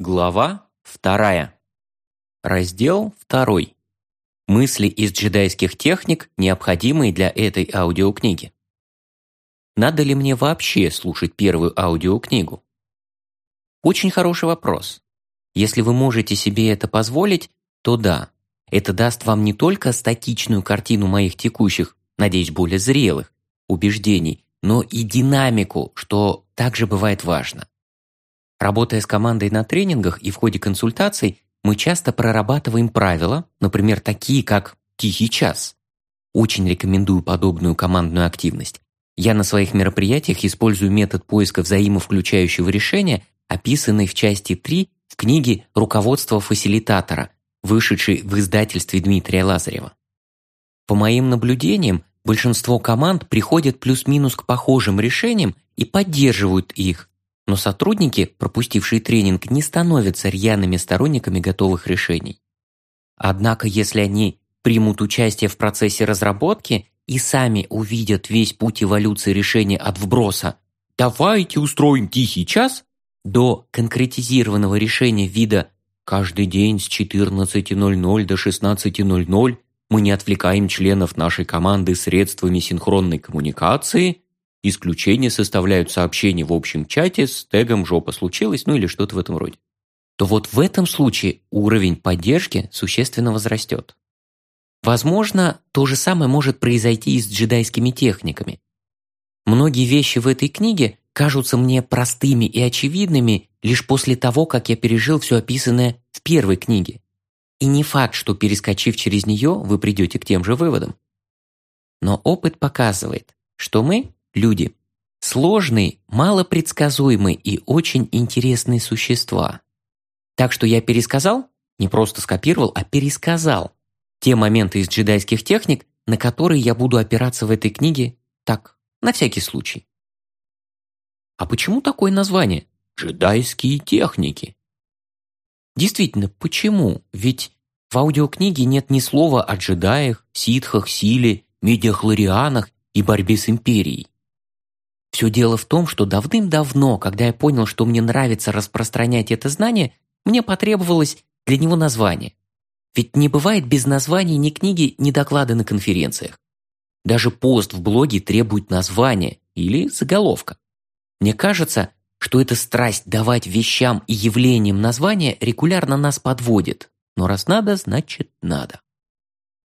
Глава вторая. Раздел второй. Мысли из джедайских техник, необходимые для этой аудиокниги. Надо ли мне вообще слушать первую аудиокнигу? Очень хороший вопрос. Если вы можете себе это позволить, то да. Это даст вам не только статичную картину моих текущих, надеюсь, более зрелых, убеждений, но и динамику, что также бывает важно. Работая с командой на тренингах и в ходе консультаций, мы часто прорабатываем правила, например, такие как «тихий час». Очень рекомендую подобную командную активность. Я на своих мероприятиях использую метод поиска взаимовключающего решения, описанный в части 3 в книге «Руководство фасилитатора», вышедшей в издательстве Дмитрия Лазарева. По моим наблюдениям, большинство команд приходят плюс-минус к похожим решениям и поддерживают их, но сотрудники, пропустившие тренинг, не становятся рьяными сторонниками готовых решений. Однако, если они примут участие в процессе разработки и сами увидят весь путь эволюции решения от вброса «давайте устроим тихий час» до конкретизированного решения вида «каждый день с 14.00 до 16.00 мы не отвлекаем членов нашей команды средствами синхронной коммуникации», исключение составляют сообщения в общем чате с тегом «жопа случилась», ну или что-то в этом роде, то вот в этом случае уровень поддержки существенно возрастет. Возможно, то же самое может произойти и с джедайскими техниками. Многие вещи в этой книге кажутся мне простыми и очевидными лишь после того, как я пережил все описанное в первой книге. И не факт, что перескочив через нее, вы придете к тем же выводам. Но опыт показывает, что мы, люди. Сложные, малопредсказуемые и очень интересные существа. Так что я пересказал, не просто скопировал, а пересказал те моменты из джедайских техник, на которые я буду опираться в этой книге так, на всякий случай. А почему такое название? Джедайские техники. Действительно, почему? Ведь в аудиокниге нет ни слова о джедаях, ситхах, силе, медиахлорианах и борьбе с империей. Все дело в том, что давным-давно, когда я понял, что мне нравится распространять это знание, мне потребовалось для него название. Ведь не бывает без названий ни книги, ни доклада на конференциях. Даже пост в блоге требует названия или заголовка. Мне кажется, что эта страсть давать вещам и явлениям названия регулярно нас подводит. Но раз надо, значит надо.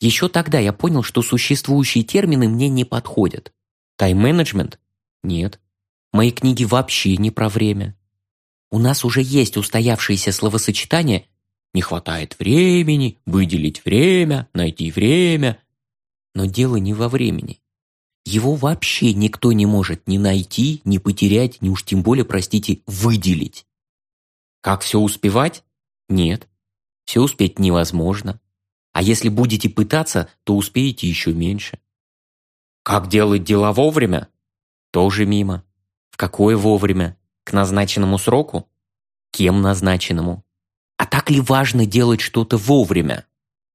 Еще тогда я понял, что существующие термины мне не подходят. Тайм-менеджмент нет. Мои книги вообще не про время. У нас уже есть устоявшиеся словосочетания «не хватает времени», «выделить время», «найти время». Но дело не во времени. Его вообще никто не может ни найти, ни потерять, ни уж тем более, простите, выделить. Как все успевать? Нет. Все успеть невозможно. А если будете пытаться, то успеете еще меньше. Как делать дела вовремя? Тоже мимо. В какое вовремя? К назначенному сроку? Кем назначенному? А так ли важно делать что-то вовремя?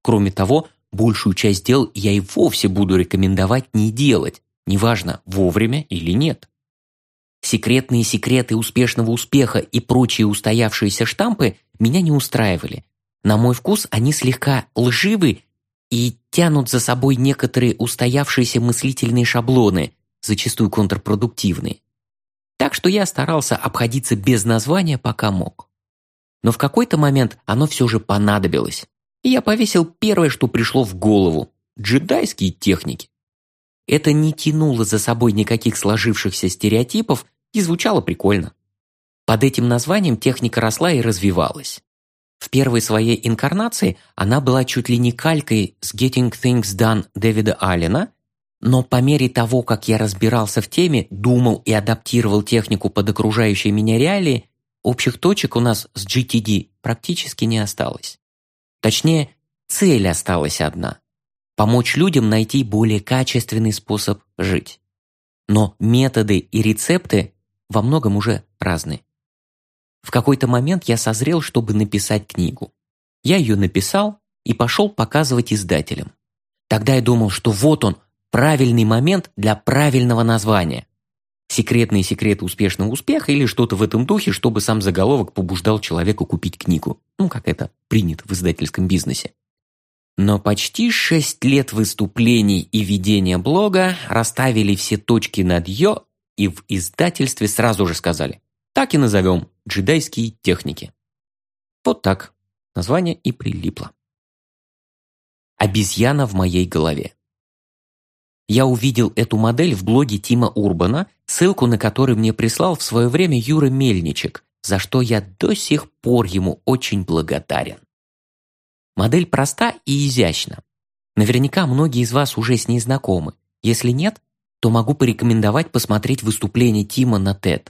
Кроме того, большую часть дел я и вовсе буду рекомендовать не делать, неважно, вовремя или нет. Секретные секреты успешного успеха и прочие устоявшиеся штампы меня не устраивали. На мой вкус они слегка лживы и тянут за собой некоторые устоявшиеся мыслительные шаблоны, зачастую контрпродуктивные. Так что я старался обходиться без названия, пока мог. Но в какой-то момент оно все же понадобилось, и я повесил первое, что пришло в голову – джедайские техники. Это не тянуло за собой никаких сложившихся стереотипов и звучало прикольно. Под этим названием техника росла и развивалась. В первой своей инкарнации она была чуть ли не калькой с Getting Things Done Дэвида Аллена но по мере того, как я разбирался в теме, думал и адаптировал технику под окружающие меня реалии, общих точек у нас с GTD практически не осталось. Точнее, цель осталась одна – помочь людям найти более качественный способ жить. Но методы и рецепты во многом уже разные. В какой-то момент я созрел, чтобы написать книгу. Я ее написал и пошел показывать издателям. Тогда я думал, что вот он, правильный момент для правильного названия. «Секретные секреты успешного успеха» или что-то в этом духе, чтобы сам заголовок побуждал человека купить книгу. Ну, как это принято в издательском бизнесе. Но почти шесть лет выступлений и ведения блога расставили все точки над «ё» и в издательстве сразу же сказали «так и назовем джедайские техники». Вот так название и прилипло. Обезьяна в моей голове. Я увидел эту модель в блоге Тима Урбана, ссылку на который мне прислал в свое время Юра Мельничек, за что я до сих пор ему очень благодарен. Модель проста и изящна. Наверняка многие из вас уже с ней знакомы. Если нет, то могу порекомендовать посмотреть выступление Тима на TED.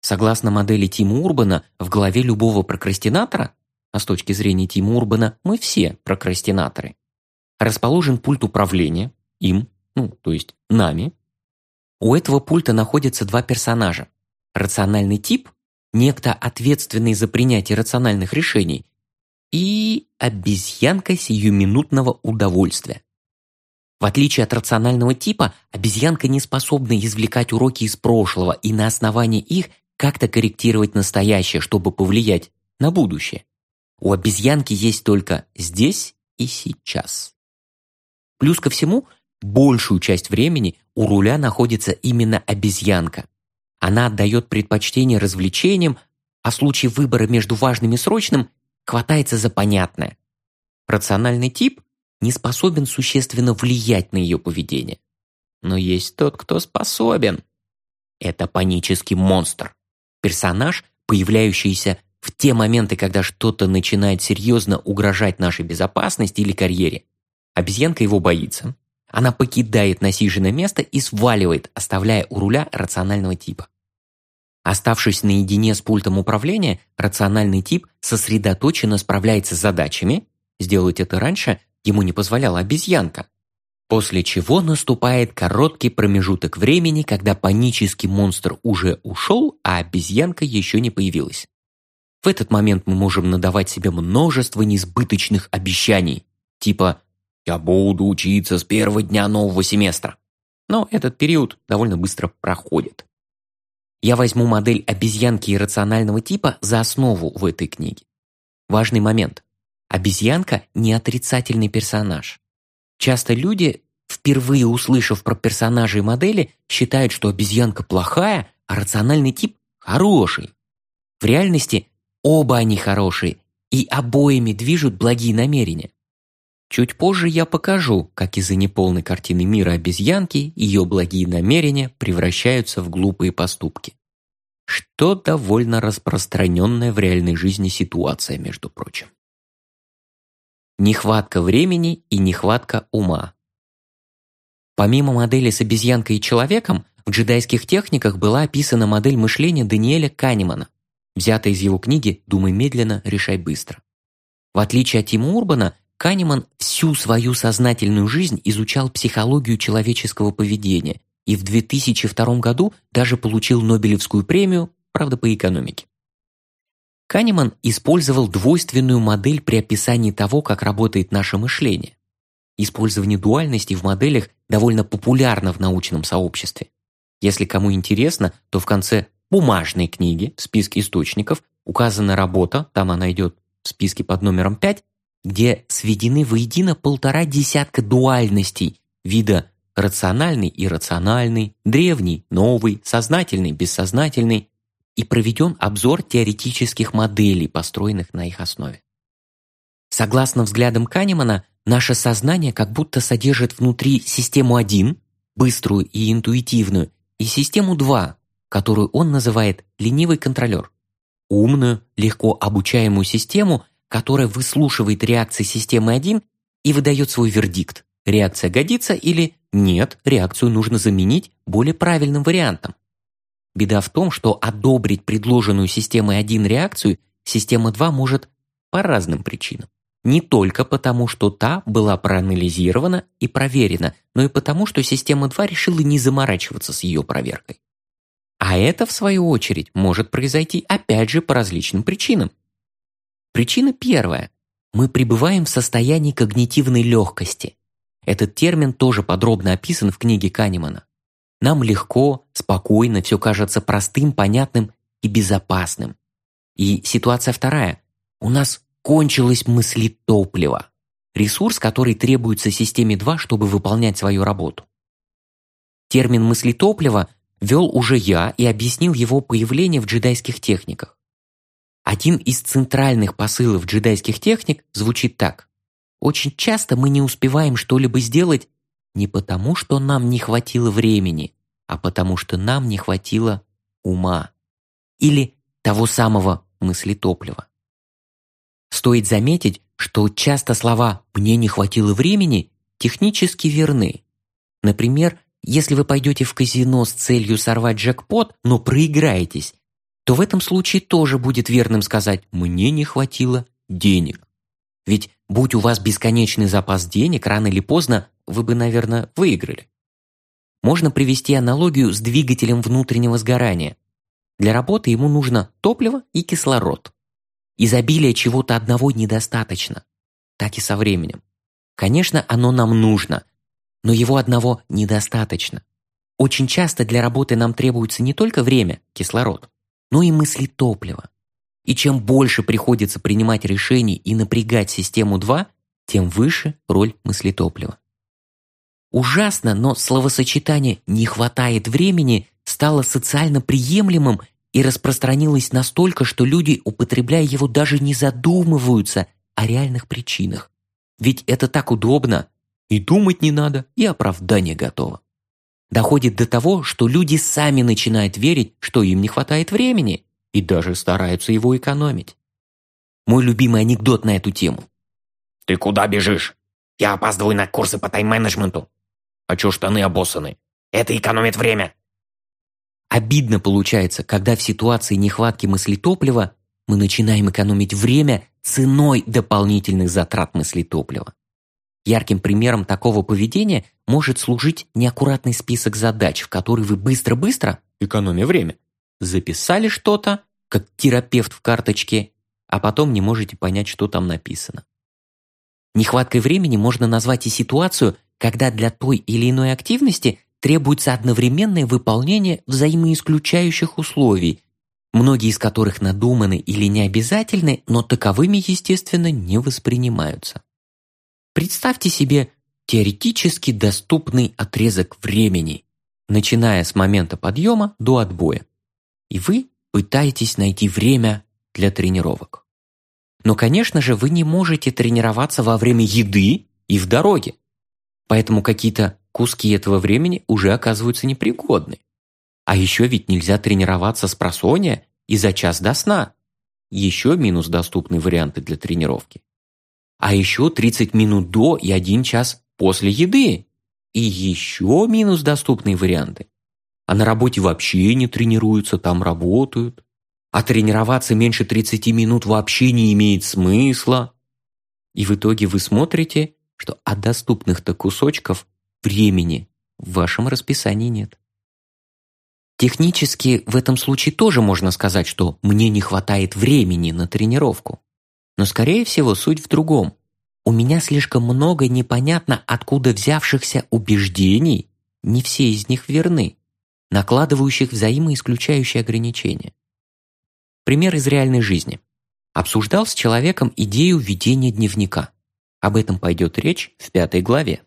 Согласно модели Тима Урбана, в голове любого прокрастинатора, а с точки зрения Тима Урбана мы все прокрастинаторы, расположен пульт управления, им, ну, то есть нами. У этого пульта находятся два персонажа. Рациональный тип, некто ответственный за принятие рациональных решений, и обезьянка сиюминутного удовольствия. В отличие от рационального типа, обезьянка не способна извлекать уроки из прошлого и на основании их как-то корректировать настоящее, чтобы повлиять на будущее. У обезьянки есть только здесь и сейчас. Плюс ко всему, большую часть времени у руля находится именно обезьянка. Она отдает предпочтение развлечениям, а в случае выбора между важным и срочным хватается за понятное. Рациональный тип не способен существенно влиять на ее поведение. Но есть тот, кто способен. Это панический монстр. Персонаж, появляющийся в те моменты, когда что-то начинает серьезно угрожать нашей безопасности или карьере. Обезьянка его боится. Она покидает насиженное место и сваливает, оставляя у руля рационального типа. Оставшись наедине с пультом управления, рациональный тип сосредоточенно справляется с задачами, сделать это раньше ему не позволяла обезьянка. После чего наступает короткий промежуток времени, когда панический монстр уже ушел, а обезьянка еще не появилась. В этот момент мы можем надавать себе множество несбыточных обещаний, типа «Я буду учиться с первого дня нового семестра». Но этот период довольно быстро проходит. Я возьму модель обезьянки иррационального типа за основу в этой книге. Важный момент. Обезьянка – не отрицательный персонаж. Часто люди, впервые услышав про персонажей модели, считают, что обезьянка плохая, а рациональный тип – хороший. В реальности оба они хорошие, и обоими движут благие намерения. Чуть позже я покажу, как из-за неполной картины мира обезьянки ее благие намерения превращаются в глупые поступки. Что довольно распространенная в реальной жизни ситуация, между прочим. Нехватка времени и нехватка ума. Помимо модели с обезьянкой и человеком, в джедайских техниках была описана модель мышления Даниэля Канемана, взятая из его книги «Думай медленно, решай быстро». В отличие от Тима Урбана, Канеман всю свою сознательную жизнь изучал психологию человеческого поведения и в 2002 году даже получил Нобелевскую премию, правда, по экономике. Канеман использовал двойственную модель при описании того, как работает наше мышление. Использование дуальности в моделях довольно популярно в научном сообществе. Если кому интересно, то в конце бумажной книги в списке источников указана работа, там она идет в списке под номером 5, где сведены воедино полтора десятка дуальностей вида рациональный и иррациональный, древний, новый, сознательный, бессознательный и проведен обзор теоретических моделей, построенных на их основе. Согласно взглядам Канемана, наше сознание как будто содержит внутри систему 1, быструю и интуитивную, и систему 2, которую он называет ленивый контролер, умную, легко обучаемую систему, которая выслушивает реакции системы 1 и выдает свой вердикт. Реакция годится или нет, реакцию нужно заменить более правильным вариантом. Беда в том, что одобрить предложенную системой 1 реакцию система 2 может по разным причинам. Не только потому, что та была проанализирована и проверена, но и потому, что система 2 решила не заморачиваться с ее проверкой. А это, в свою очередь, может произойти опять же по различным причинам. Причина первая. Мы пребываем в состоянии когнитивной легкости. Этот термин тоже подробно описан в книге Канемана. Нам легко, спокойно, все кажется простым, понятным и безопасным. И ситуация вторая. У нас кончилось мыслетопливо. Ресурс, который требуется системе 2, чтобы выполнять свою работу. Термин мыслетопливо вел уже я и объяснил его появление в джедайских техниках. Один из центральных посылов джедайских техник звучит так. Очень часто мы не успеваем что-либо сделать не потому, что нам не хватило времени, а потому что нам не хватило ума. Или того самого мыслетоплива. Стоит заметить, что часто слова «мне не хватило времени» технически верны. Например, если вы пойдете в казино с целью сорвать джекпот, но проиграетесь, то в этом случае тоже будет верным сказать «мне не хватило денег». Ведь будь у вас бесконечный запас денег, рано или поздно вы бы, наверное, выиграли. Можно привести аналогию с двигателем внутреннего сгорания. Для работы ему нужно топливо и кислород. Изобилия чего-то одного недостаточно. Так и со временем. Конечно, оно нам нужно, но его одного недостаточно. Очень часто для работы нам требуется не только время, кислород, но и мысли топлива. И чем больше приходится принимать решений и напрягать систему 2, тем выше роль мыслетоплива. Ужасно, но словосочетание «не хватает времени» стало социально приемлемым и распространилось настолько, что люди, употребляя его, даже не задумываются о реальных причинах. Ведь это так удобно. И думать не надо, и оправдание готово. Доходит до того, что люди сами начинают верить, что им не хватает времени, и даже стараются его экономить. Мой любимый анекдот на эту тему. «Ты куда бежишь? Я опаздываю на курсы по тайм-менеджменту. А чё штаны обоссаны? Это экономит время. Обидно получается, когда в ситуации нехватки мыслетоплива мы начинаем экономить время ценой дополнительных затрат мыслетоплива. Ярким примером такого поведения может служить неаккуратный список задач, в который вы быстро-быстро, экономя время, записали что-то, как терапевт в карточке, а потом не можете понять, что там написано. Нехваткой времени можно назвать и ситуацию, когда для той или иной активности требуется одновременное выполнение взаимоисключающих условий, многие из которых надуманы или необязательны, но таковыми, естественно, не воспринимаются. Представьте себе теоретически доступный отрезок времени, начиная с момента подъема до отбоя, и вы пытаетесь найти время для тренировок. Но, конечно же, вы не можете тренироваться во время еды и в дороге. Поэтому какие-то куски этого времени уже оказываются непригодны. А еще ведь нельзя тренироваться с просонья и за час до сна. Еще минус доступные варианты для тренировки. А еще 30 минут до и 1 час после еды. И еще минус доступные варианты. А на работе вообще не тренируются, там работают. А тренироваться меньше 30 минут вообще не имеет смысла. И в итоге вы смотрите что от доступных-то кусочков времени в вашем расписании нет. Технически в этом случае тоже можно сказать, что мне не хватает времени на тренировку. Но скорее всего суть в другом. У меня слишком много непонятно откуда взявшихся убеждений, не все из них верны, накладывающих взаимоисключающие ограничения. Пример из реальной жизни. Обсуждал с человеком идею ведения дневника. Об этом пойдет речь в пятой главе.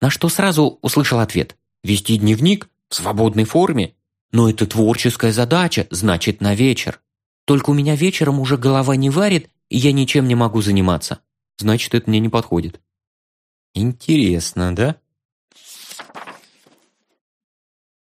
На что сразу услышал ответ. Вести дневник в свободной форме? Но это творческая задача, значит, на вечер. Только у меня вечером уже голова не варит, я ничем не могу заниматься. Значит, это мне не подходит. Интересно, да?